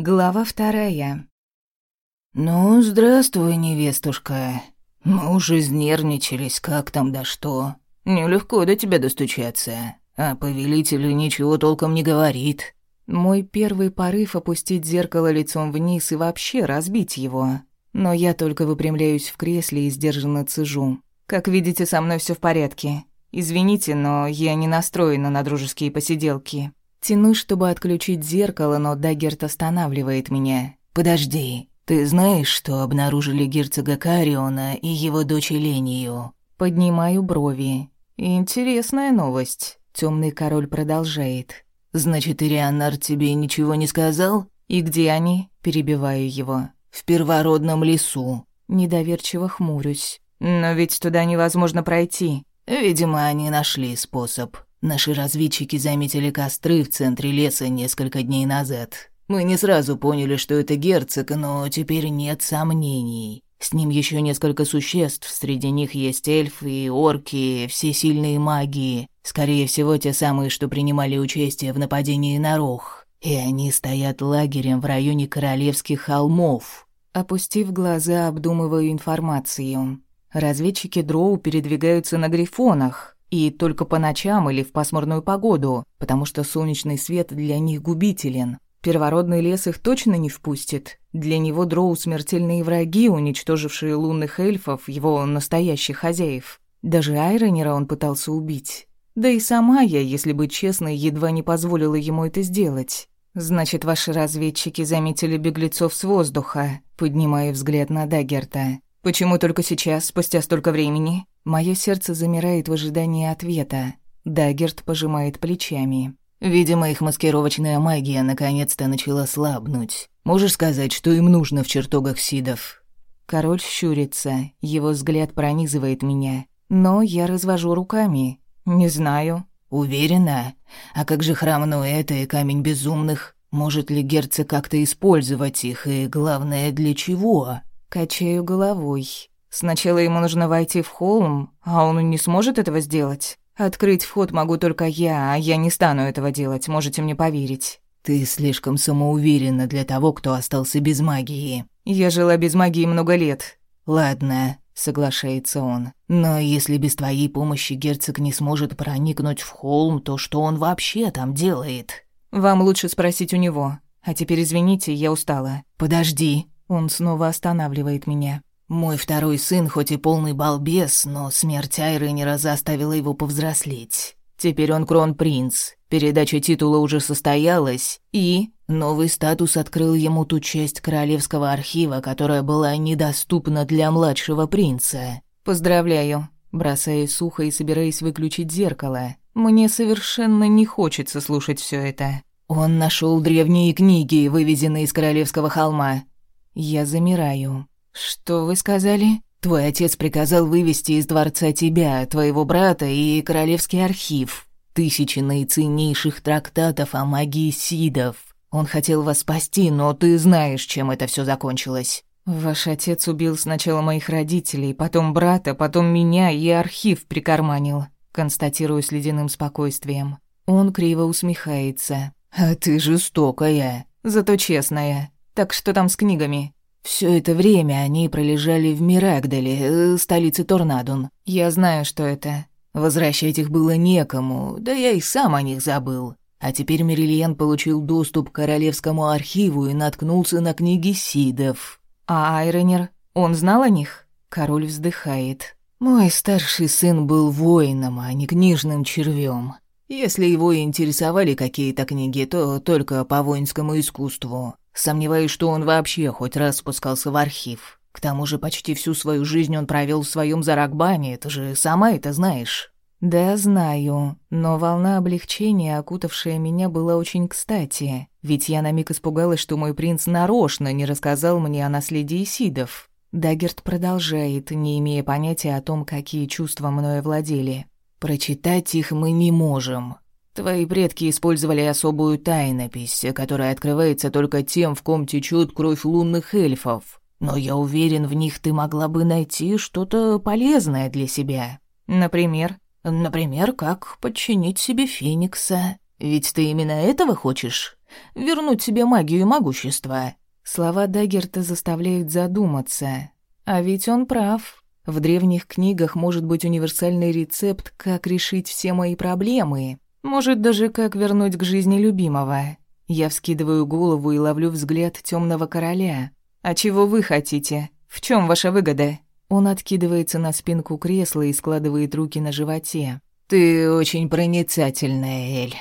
Глава вторая. «Ну, здравствуй, невестушка. Мы уже изнервничались, как там да что. Нелегко до тебя достучаться, а повелитель ничего толком не говорит». Мой первый порыв — опустить зеркало лицом вниз и вообще разбить его. Но я только выпрямляюсь в кресле и сдержанно цежу. Как видите, со мной все в порядке. Извините, но я не настроена на дружеские посиделки. Тянусь, чтобы отключить зеркало, но Даггерт останавливает меня. «Подожди, ты знаешь, что обнаружили герцога Кариона и его дочь Элению?» Поднимаю брови. «Интересная новость», — темный король продолжает. «Значит, Ирианнар тебе ничего не сказал?» «И где они?» — перебиваю его. «В первородном лесу». Недоверчиво хмурюсь. «Но ведь туда невозможно пройти». «Видимо, они нашли способ», Наши разведчики заметили костры в центре леса несколько дней назад. Мы не сразу поняли, что это герцог, но теперь нет сомнений. С ним еще несколько существ, среди них есть эльфы орки, все сильные маги. Скорее всего, те самые, что принимали участие в нападении на Рох. И они стоят лагерем в районе Королевских холмов. Опустив глаза, обдумываю информацию. Разведчики Дроу передвигаются на грифонах. И только по ночам или в пасмурную погоду, потому что солнечный свет для них губителен. Первородный лес их точно не впустит. Для него дроу смертельные враги, уничтожившие лунных эльфов, его настоящих хозяев. Даже Айронера он пытался убить. Да и сама я, если быть честной, едва не позволила ему это сделать. «Значит, ваши разведчики заметили беглецов с воздуха», поднимая взгляд на Даггерта. «Почему только сейчас, спустя столько времени?» Мое сердце замирает в ожидании ответа. Даггерт пожимает плечами. «Видимо, их маскировочная магия наконец-то начала слабнуть. Можешь сказать, что им нужно в чертогах Сидов?» Король щурится, его взгляд пронизывает меня. Но я развожу руками. «Не знаю». «Уверена? А как же храм Нуэта и камень безумных? Может ли герцог как-то использовать их, и главное, для чего?» Качаю головой. Сначала ему нужно войти в холм, а он не сможет этого сделать. Открыть вход могу только я, а я не стану этого делать, можете мне поверить. Ты слишком самоуверена для того, кто остался без магии. Я жила без магии много лет. Ладно, соглашается он. Но если без твоей помощи герцог не сможет проникнуть в холм, то что он вообще там делает? Вам лучше спросить у него. А теперь извините, я устала. Подожди. Он снова останавливает меня. Мой второй сын хоть и полный балбес, но смерть Айренера заставила его повзрослеть. Теперь он кронпринц, передача титула уже состоялась, и новый статус открыл ему ту часть королевского архива, которая была недоступна для младшего принца. «Поздравляю», бросая сухо и собираясь выключить зеркало. «Мне совершенно не хочется слушать все это». Он нашел древние книги, вывезенные из королевского холма. Я замираю. «Что вы сказали?» «Твой отец приказал вывести из дворца тебя, твоего брата и королевский архив. Тысячи наиценнейших трактатов о магии Сидов. Он хотел вас спасти, но ты знаешь, чем это все закончилось». «Ваш отец убил сначала моих родителей, потом брата, потом меня и архив прикарманил», констатирую с ледяным спокойствием. Он криво усмехается. «А ты жестокая». «Зато честная. Так что там с книгами?» Все это время они пролежали в Мирагдале, э, столице Торнадун. Я знаю, что это. Возвращать их было некому, да я и сам о них забыл. А теперь Мерильен получил доступ к королевскому архиву и наткнулся на книги Сидов. А Айронер, он знал о них? Король вздыхает. Мой старший сын был воином, а не книжным червем. Если его интересовали какие-то книги, то только по воинскому искусству. Сомневаюсь, что он вообще хоть раз спускался в архив. К тому же почти всю свою жизнь он провел в своем Заракбане, ты же сама это знаешь. Да, знаю, но волна облегчения, окутавшая меня, была очень кстати. Ведь я на миг испугалась, что мой принц нарочно не рассказал мне о наследии Сидов. Даггерт продолжает, не имея понятия о том, какие чувства мною владели. «Прочитать их мы не можем. Твои предки использовали особую тайнопись, которая открывается только тем, в ком течет кровь лунных эльфов. Но я уверен, в них ты могла бы найти что-то полезное для себя. Например? Например, как подчинить себе Феникса. Ведь ты именно этого хочешь? Вернуть себе магию и могущество». Слова Даггерта заставляют задуматься. А ведь он прав. В древних книгах может быть универсальный рецепт, как решить все мои проблемы. Может, даже как вернуть к жизни любимого. Я вскидываю голову и ловлю взгляд темного короля. «А чего вы хотите? В чем ваша выгода?» Он откидывается на спинку кресла и складывает руки на животе. «Ты очень проницательная, Эль.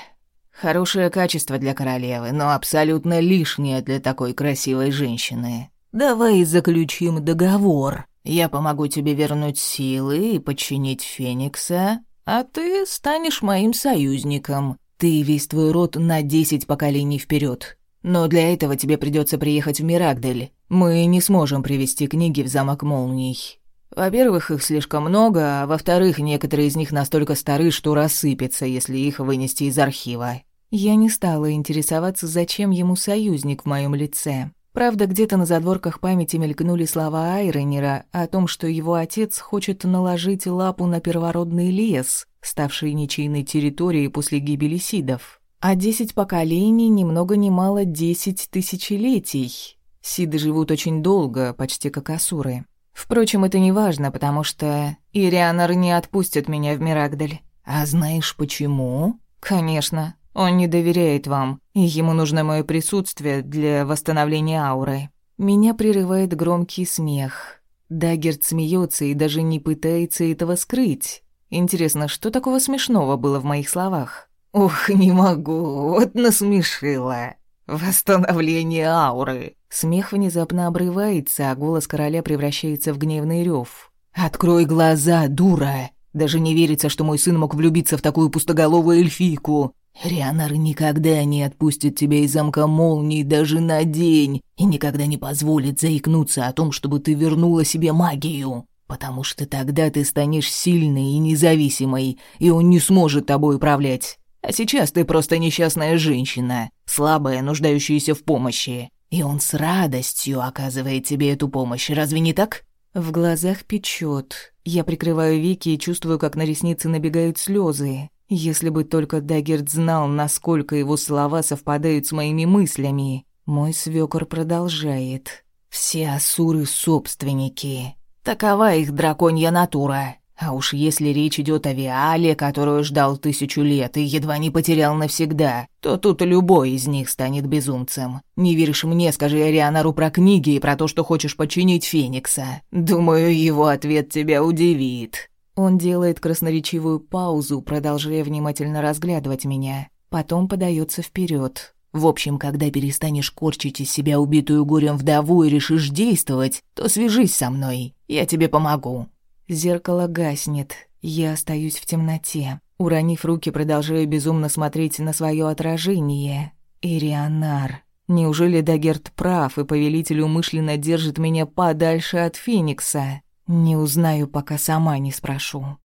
Хорошее качество для королевы, но абсолютно лишнее для такой красивой женщины. Давай заключим договор. Я помогу тебе вернуть силы и подчинить Феникса, а ты станешь моим союзником. Ты весь твой род на десять поколений вперед. Но для этого тебе придется приехать в Мирагдель. Мы не сможем привезти книги в замок молний. Во-первых, их слишком много, а во-вторых, некоторые из них настолько стары, что рассыпятся, если их вынести из архива. Я не стала интересоваться, зачем ему союзник в моем лице. Правда, где-то на задворках памяти мелькнули слова Айронера о том, что его отец хочет наложить лапу на первородный лес, ставший ничейной территорией после гибели Сидов. А десять поколений ни много ни мало десять тысячелетий. Сиды живут очень долго, почти как асуры. Впрочем, это не важно, потому что Ирианор не отпустит меня в Мирагдаль. А знаешь почему? Конечно. Он не доверяет вам, и ему нужно мое присутствие для восстановления ауры. Меня прерывает громкий смех. Даггерт смеется и даже не пытается этого скрыть. Интересно, что такого смешного было в моих словах? «Ух, не могу, вот насмешила. Восстановление ауры». Смех внезапно обрывается, а голос короля превращается в гневный рев. «Открой глаза, дура! Даже не верится, что мой сын мог влюбиться в такую пустоголовую эльфийку. Рианар никогда не отпустит тебя из замка молнии даже на день и никогда не позволит заикнуться о том, чтобы ты вернула себе магию, потому что тогда ты станешь сильной и независимой, и он не сможет тобой управлять. А сейчас ты просто несчастная женщина, слабая, нуждающаяся в помощи, и он с радостью оказывает тебе эту помощь, разве не так? В глазах печет. Я прикрываю веки и чувствую, как на ресницы набегают слезы. Если бы только Даггерт знал, насколько его слова совпадают с моими мыслями. Мой свёкор продолжает. «Все асуры — собственники. Такова их драконья натура. А уж если речь идет о Виале, которую ждал тысячу лет и едва не потерял навсегда, то тут любой из них станет безумцем. Не веришь мне, скажи Арианару про книги и про то, что хочешь починить Феникса. Думаю, его ответ тебя удивит». Он делает красноречивую паузу, продолжая внимательно разглядывать меня. Потом подается вперед. В общем, когда перестанешь корчить из себя убитую горем вдову и решишь действовать, то свяжись со мной, я тебе помогу». Зеркало гаснет, я остаюсь в темноте. Уронив руки, продолжаю безумно смотреть на свое отражение. Ирианар. Неужели Дагерт прав, и повелитель умышленно держит меня подальше от Феникса? Не узнаю, пока сама не спрошу.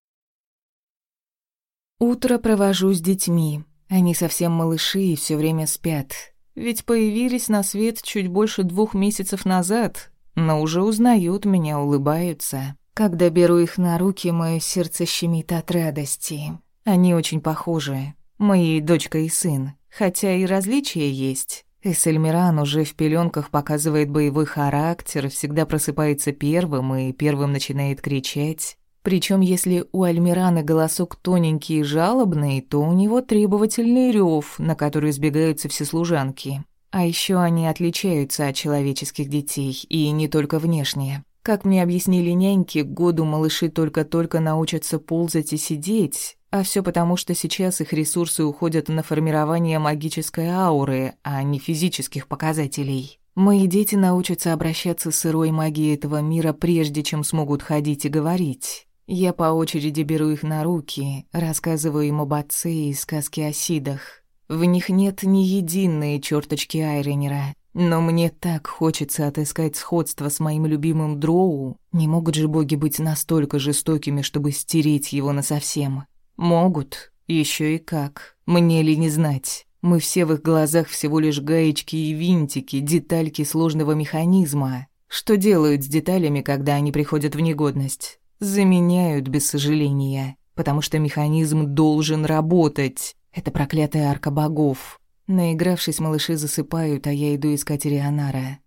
Утро провожу с детьми. Они совсем малыши и все время спят. Ведь появились на свет чуть больше двух месяцев назад, но уже узнают меня, улыбаются. Когда беру их на руки, мое сердце щемит от радости. Они очень похожи. Мои дочка и сын. Хотя и различия есть. Эссельмиран уже в пеленках показывает боевой характер, всегда просыпается первым и первым начинает кричать. Причем, если у Альмирана голосок тоненький и жалобный, то у него требовательный рев, на который сбегаются все служанки. А еще они отличаются от человеческих детей, и не только внешне. Как мне объяснили няньки, году малыши только-только научатся ползать и сидеть, а все потому, что сейчас их ресурсы уходят на формирование магической ауры, а не физических показателей. Мои дети научатся обращаться с сырой магией этого мира, прежде чем смогут ходить и говорить. Я по очереди беру их на руки, рассказываю им об отце и сказки о Сидах. В них нет ни единой черточки Айренера, но мне так хочется отыскать сходство с моим любимым Дроу. Не могут же боги быть настолько жестокими, чтобы стереть его насовсем. Могут, еще и как. Мне ли не знать? Мы все в их глазах всего лишь гаечки и винтики, детальки сложного механизма. Что делают с деталями, когда они приходят в негодность? Заменяют без сожаления, потому что механизм должен работать. Это проклятая арка богов. Наигравшись, малыши засыпают, а я иду искать Рианара.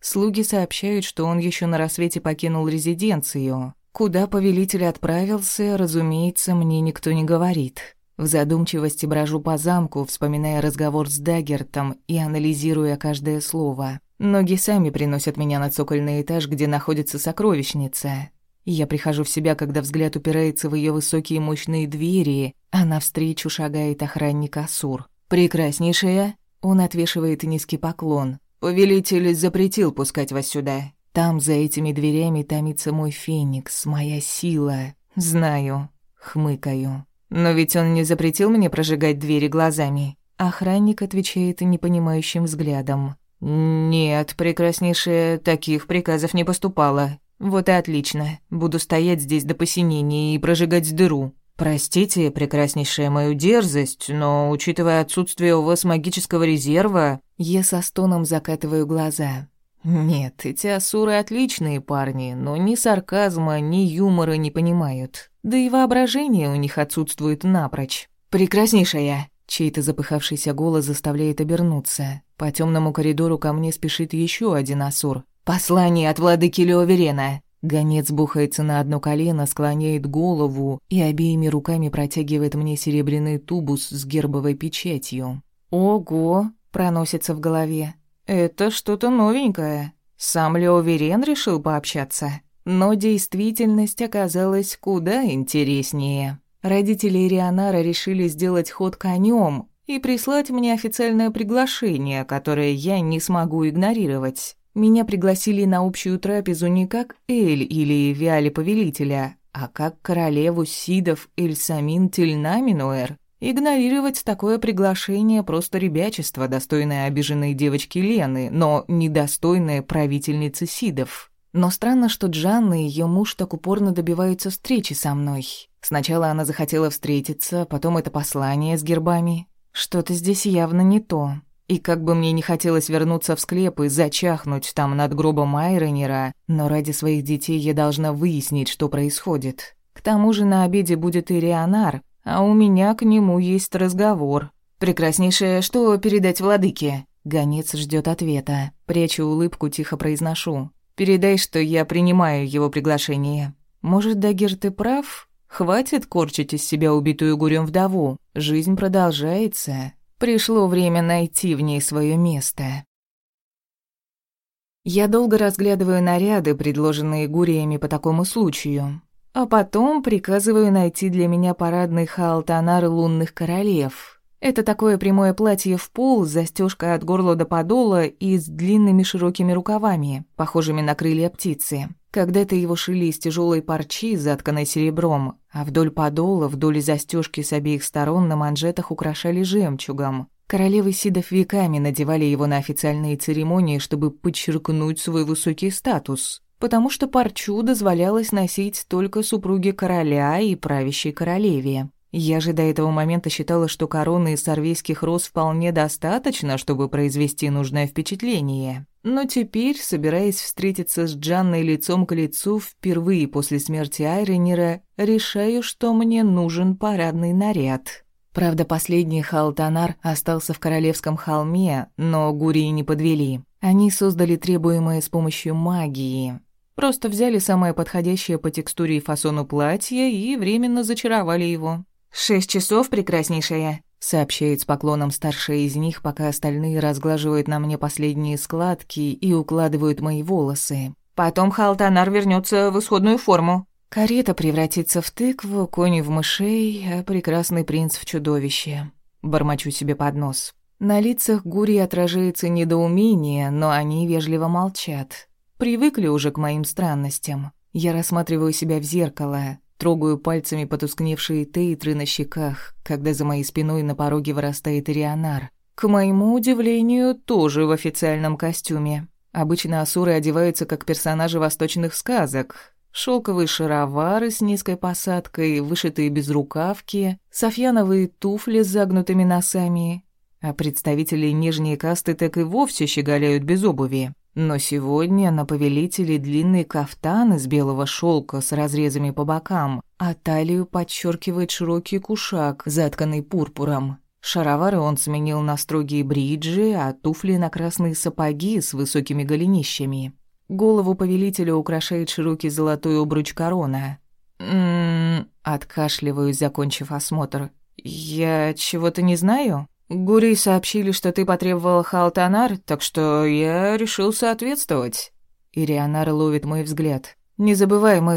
Слуги сообщают, что он еще на рассвете покинул резиденцию. Куда повелитель отправился, разумеется, мне никто не говорит. В задумчивости брожу по замку, вспоминая разговор с Даггертом и анализируя каждое слово. Ноги сами приносят меня на цокольный этаж, где находится сокровищница. Я прихожу в себя, когда взгляд упирается в ее высокие мощные двери, а навстречу шагает охранник Асур. «Прекраснейшая!» Он отвешивает низкий поклон. Повелитель запретил пускать вас сюда. Там, за этими дверями, томится мой феникс, моя сила. Знаю, хмыкаю. Но ведь он не запретил мне прожигать двери глазами. Охранник отвечает непонимающим взглядом. «Нет, прекраснейшая, таких приказов не поступало. Вот и отлично. Буду стоять здесь до посинения и прожигать дыру. «Простите, прекраснейшая мою дерзость, но, учитывая отсутствие у вас магического резерва...» Я со стоном закатываю глаза. «Нет, эти асуры отличные парни, но ни сарказма, ни юмора не понимают. Да и воображение у них отсутствует напрочь. Прекраснейшая!» Чей-то запыхавшийся голос заставляет обернуться. По темному коридору ко мне спешит еще один асур. «Послание от владыки Леоверена!» Гонец бухается на одно колено, склоняет голову и обеими руками протягивает мне серебряный тубус с гербовой печатью. «Ого!» — проносится в голове. «Это что-то новенькое. Сам Лео Верен решил пообщаться». Но действительность оказалась куда интереснее. Родители Рионара решили сделать ход конем и прислать мне официальное приглашение, которое я не смогу игнорировать. Меня пригласили на общую трапезу не как Эль или Виали Повелителя, а как королеву Сидов Эльсамин Тельнаминуэр. Игнорировать такое приглашение просто ребячество, достойное обиженной девочки Лены, но недостойное правительницы Сидов. Но странно, что Джанна и ее муж так упорно добиваются встречи со мной. Сначала она захотела встретиться, потом это послание с гербами. Что-то здесь явно не то. И как бы мне не хотелось вернуться в склеп и зачахнуть там над гробом Айронера, но ради своих детей я должна выяснить, что происходит. К тому же на обеде будет и Рионар, а у меня к нему есть разговор. «Прекраснейшее, что передать владыке?» Гонец ждет ответа. Прячу улыбку, тихо произношу. «Передай, что я принимаю его приглашение». «Может, Дагер, ты прав? Хватит корчить из себя убитую горем вдову. Жизнь продолжается». Пришло время найти в ней свое место. Я долго разглядываю наряды, предложенные гуриями по такому случаю, а потом приказываю найти для меня парадный хаалтанар лунных королев. Это такое прямое платье в пол с застежкой от горла до подола и с длинными широкими рукавами, похожими на крылья птицы. Когда-то его шили из тяжелой парчи, затканной серебром, а вдоль подола, вдоль застежки с обеих сторон на манжетах украшали жемчугом. Королевы Сидов веками надевали его на официальные церемонии, чтобы подчеркнуть свой высокий статус, потому что парчу дозволялось носить только супруге короля и правящей королеве. Я же до этого момента считала, что короны из сорвейских роз вполне достаточно, чтобы произвести нужное впечатление. Но теперь, собираясь встретиться с Джанной лицом к лицу впервые после смерти Айренера, решаю, что мне нужен парадный наряд. Правда, последний Халтанар остался в Королевском холме, но Гурии не подвели. Они создали требуемое с помощью магии. Просто взяли самое подходящее по текстуре и фасону платье и временно зачаровали его. «Шесть часов, прекраснейшая», сообщает с поклоном старшая из них, пока остальные разглаживают на мне последние складки и укладывают мои волосы. Потом Халтанар вернется в исходную форму. Карета превратится в тыкву, кони в мышей, а прекрасный принц в чудовище. Бормочу себе под нос. На лицах Гури отражается недоумение, но они вежливо молчат. Привыкли уже к моим странностям. Я рассматриваю себя в зеркало, Трогаю пальцами потускневшие тейтры на щеках, когда за моей спиной на пороге вырастает Рионар. К моему удивлению, тоже в официальном костюме. Обычно асуры одеваются как персонажи восточных сказок. Шелковые шаровары с низкой посадкой, вышитые безрукавки, софьяновые туфли с загнутыми носами. А представители нижней касты так и вовсе щеголяют без обуви. Но сегодня на повелителе длинный кафтан из белого шелка с разрезами по бокам, а талию подчеркивает широкий кушак, затканный пурпуром. Шаровары он сменил на строгие бриджи, а туфли на красные сапоги с высокими голенищами. Голову повелителя украшает широкий золотой обруч корона. «М-м-м», откашливаюсь, закончив осмотр. «Я чего-то не знаю?» «Гури сообщили, что ты потребовал Халтанар, так что я решил соответствовать». Ирианар ловит мой взгляд. «Не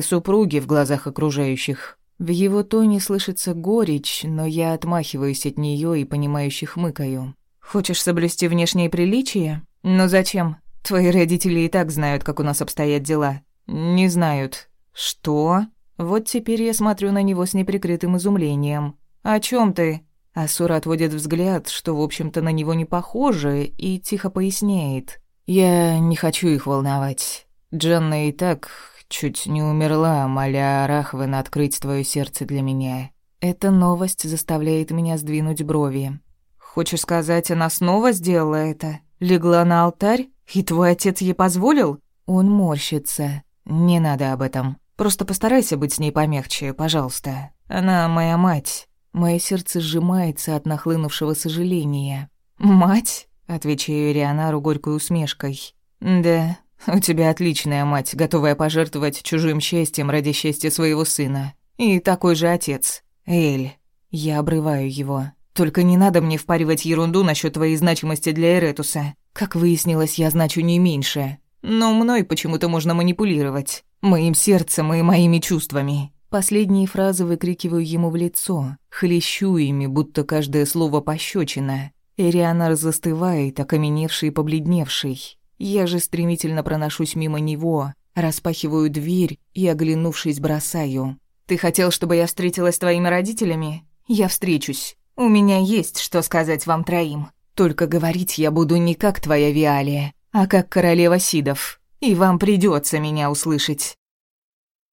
супруги в глазах окружающих». В его тоне слышится горечь, но я отмахиваюсь от нее и понимающе хмыкаю. «Хочешь соблюсти внешние приличия? Но зачем? Твои родители и так знают, как у нас обстоят дела». «Не знают». «Что?» Вот теперь я смотрю на него с неприкрытым изумлением. «О чем ты?» Асура отводит взгляд, что, в общем-то, на него не похоже, и тихо поясняет. «Я не хочу их волновать. Джанна и так чуть не умерла, моля Арахвена открыть твое сердце для меня. Эта новость заставляет меня сдвинуть брови. Хочешь сказать, она снова сделала это? Легла на алтарь? И твой отец ей позволил? Он морщится. Не надо об этом. Просто постарайся быть с ней помягче, пожалуйста. Она моя мать. Мое сердце сжимается от нахлынувшего сожаления. «Мать?» — отвечаю Рианару горькой усмешкой. «Да, у тебя отличная мать, готовая пожертвовать чужим счастьем ради счастья своего сына. И такой же отец. Эль». Я обрываю его. «Только не надо мне впаривать ерунду насчет твоей значимости для Эретуса. Как выяснилось, я значу не меньше. Но мной почему-то можно манипулировать. Моим сердцем и моими чувствами. Последние фразы выкрикиваю ему в лицо, хлещу ими, будто каждое слово пощечина. Эрианар застывает, окаменевший и побледневший. Я же стремительно проношусь мимо него, распахиваю дверь и, оглянувшись, бросаю. «Ты хотел, чтобы я встретилась с твоими родителями? Я встречусь. У меня есть что сказать вам троим. Только говорить я буду не как твоя Виалия, а как королева Сидов. И вам придется меня услышать».